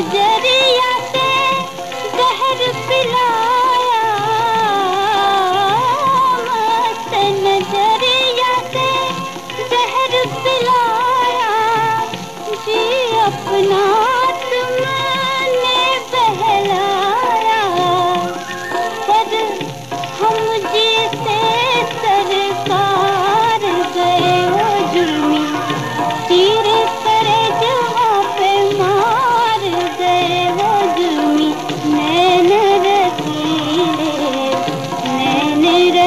耶。